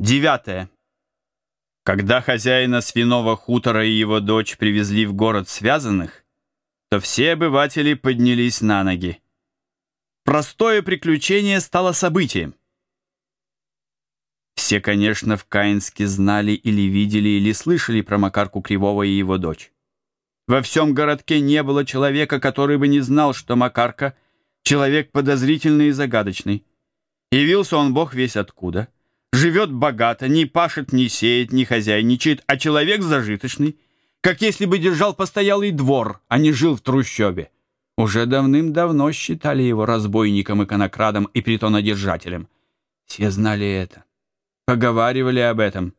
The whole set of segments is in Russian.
Девятое. Когда хозяина свиного хутора и его дочь привезли в город связанных, то все обыватели поднялись на ноги. Простое приключение стало событием. Все, конечно, в Каинске знали или видели, или слышали про Макарку Кривого и его дочь. Во всем городке не было человека, который бы не знал, что Макарка — человек подозрительный и загадочный. Явился он бог весь откуда — живет богато, не пашет, не сеет, не хозяйничает, а человек зажиточный, как если бы держал постоялый двор, а не жил в трущобе. Уже давным-давно считали его разбойником, иконокрадом и притонодержателем. Все знали это, поговаривали об этом,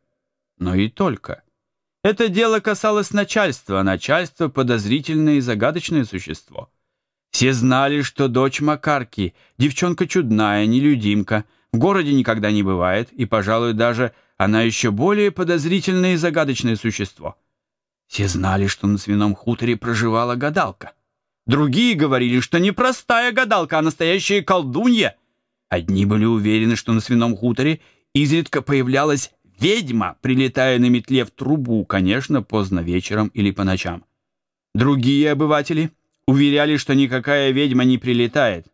но и только. Это дело касалось начальства, а начальство — подозрительное и загадочное существо. Все знали, что дочь Макарки, девчонка чудная, нелюдимка — в городе никогда не бывает, и, пожалуй, даже она еще более подозрительное и загадочное существо. Все знали, что на свином хуторе проживала гадалка. Другие говорили, что не простая гадалка, а настоящая колдунья. Одни были уверены, что на свином хуторе изредка появлялась ведьма, прилетая на метле в трубу, конечно, поздно вечером или по ночам. Другие обыватели уверяли, что никакая ведьма не прилетает,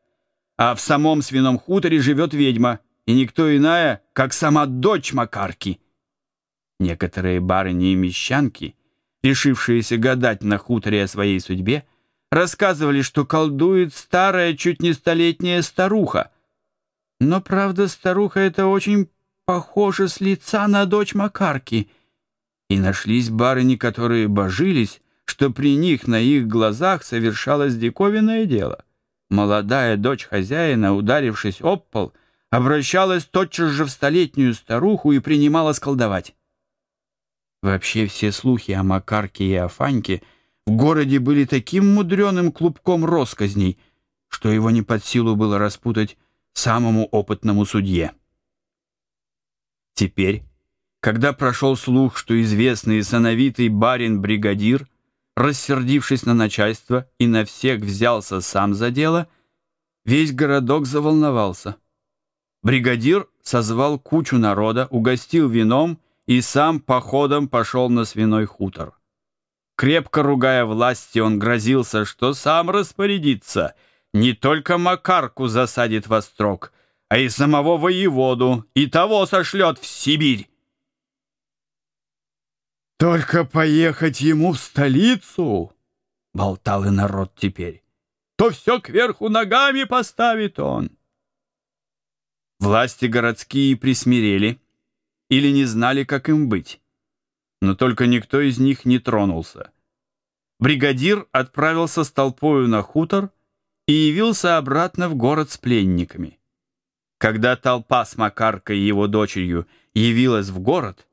а в самом свином хуторе живет ведьма, и никто иная, как сама дочь Макарки. Некоторые барыни и мещанки, решившиеся гадать на хуторе о своей судьбе, рассказывали, что колдует старая, чуть не столетняя старуха. Но, правда, старуха эта очень похожа с лица на дочь Макарки. И нашлись барыни, которые божились, что при них на их глазах совершалось диковинное дело. Молодая дочь хозяина, ударившись об пол, — обращалась тотчас же в столетнюю старуху и принималась колдовать. Вообще все слухи о Макарке и о Фаньке в городе были таким мудреным клубком росказней, что его не под силу было распутать самому опытному судье. Теперь, когда прошел слух, что известный сановитый барин-бригадир, рассердившись на начальство и на всех взялся сам за дело, весь городок заволновался — Бригадир созвал кучу народа, угостил вином и сам походом пошел на свиной хутор. Крепко ругая власти, он грозился, что сам распорядится, не только Макарку засадит во строк, а и самого воеводу, и того сошлет в Сибирь. «Только поехать ему в столицу!» — болтал и народ теперь. «То все кверху ногами поставит он!» Власти городские присмирели или не знали, как им быть. Но только никто из них не тронулся. Бригадир отправился с толпою на хутор и явился обратно в город с пленниками. Когда толпа с Макаркой и его дочерью явилась в город,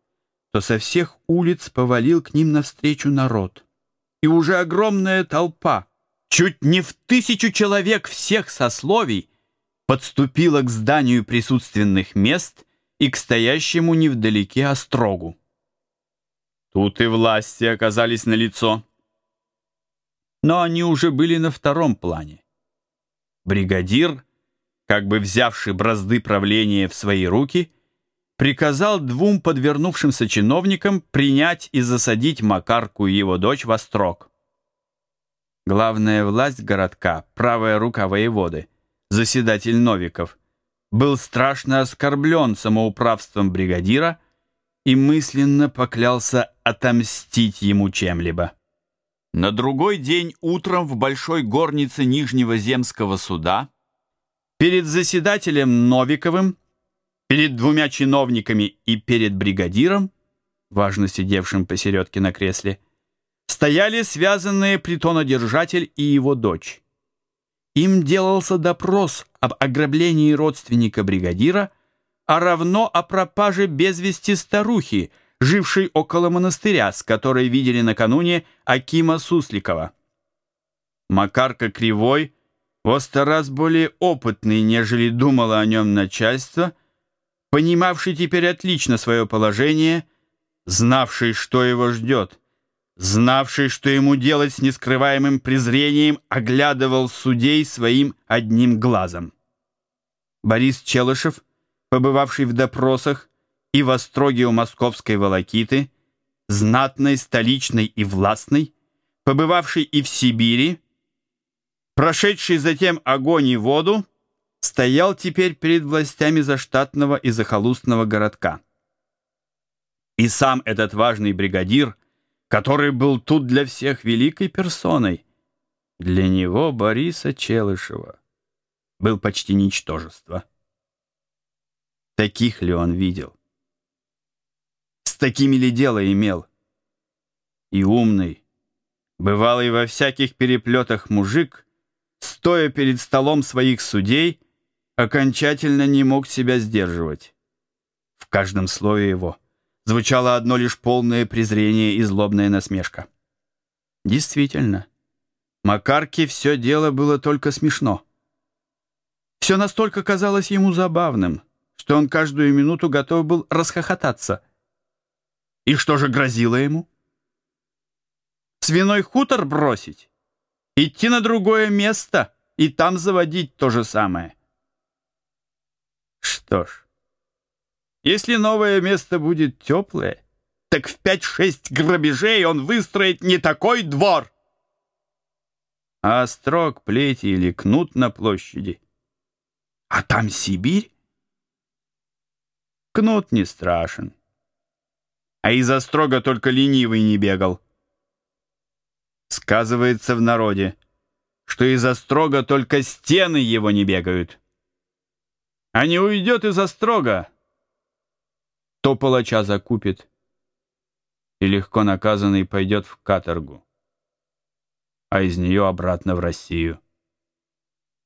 то со всех улиц повалил к ним навстречу народ. И уже огромная толпа, чуть не в тысячу человек всех сословий, подступила к зданию присутственных мест и к стоящему невдалеке острогу. Тут и власти оказались налицо. Но они уже были на втором плане. Бригадир, как бы взявший бразды правления в свои руки, приказал двум подвернувшимся чиновникам принять и засадить Макарку и его дочь в острог. Главная власть городка, правая рука воеводы — заседатель Новиков, был страшно оскорблен самоуправством бригадира и мысленно поклялся отомстить ему чем-либо. На другой день утром в большой горнице Нижнего земского суда перед заседателем Новиковым, перед двумя чиновниками и перед бригадиром, важно сидевшим посередке на кресле, стояли связанные притонодержатель и его дочь. Им делался допрос об ограблении родственника бригадира, а равно о пропаже без вести старухи, жившей около монастыря, с которой видели накануне Акима Сусликова. Макарка Кривой, во раз более опытный, нежели думало о нем начальство, понимавший теперь отлично свое положение, знавший, что его ждет — знавший, что ему делать с нескрываемым презрением, оглядывал судей своим одним глазом. Борис Челышев, побывавший в допросах и в остроге у московской волокиты, знатной, столичной и властной, побывавший и в Сибири, прошедший затем огонь и воду, стоял теперь перед властями заштатного и захолустного городка. И сам этот важный бригадир, который был тут для всех великой персоной, для него, Бориса Челышева, был почти ничтожество. Таких ли он видел? С такими ли дело имел? И умный, бывалый во всяких переплетах мужик, стоя перед столом своих судей, окончательно не мог себя сдерживать. В каждом слове его звучало одно лишь полное презрение и злобная насмешка. Действительно, Макарке все дело было только смешно. Все настолько казалось ему забавным, что он каждую минуту готов был расхохотаться. И что же грозило ему? Свиной хутор бросить? Идти на другое место и там заводить то же самое? Что ж, если новое место будет теплое, так в пять-шесть грабежей он выстроит не такой двор. А острог, плети или кнут на площади. А там Сибирь? Кнут не страшен. А из острога только ленивый не бегал. Сказывается в народе, что из острога только стены его не бегают. А не уйдет из острога, то палача закупит и легко наказанный пойдет в каторгу, а из нее обратно в Россию.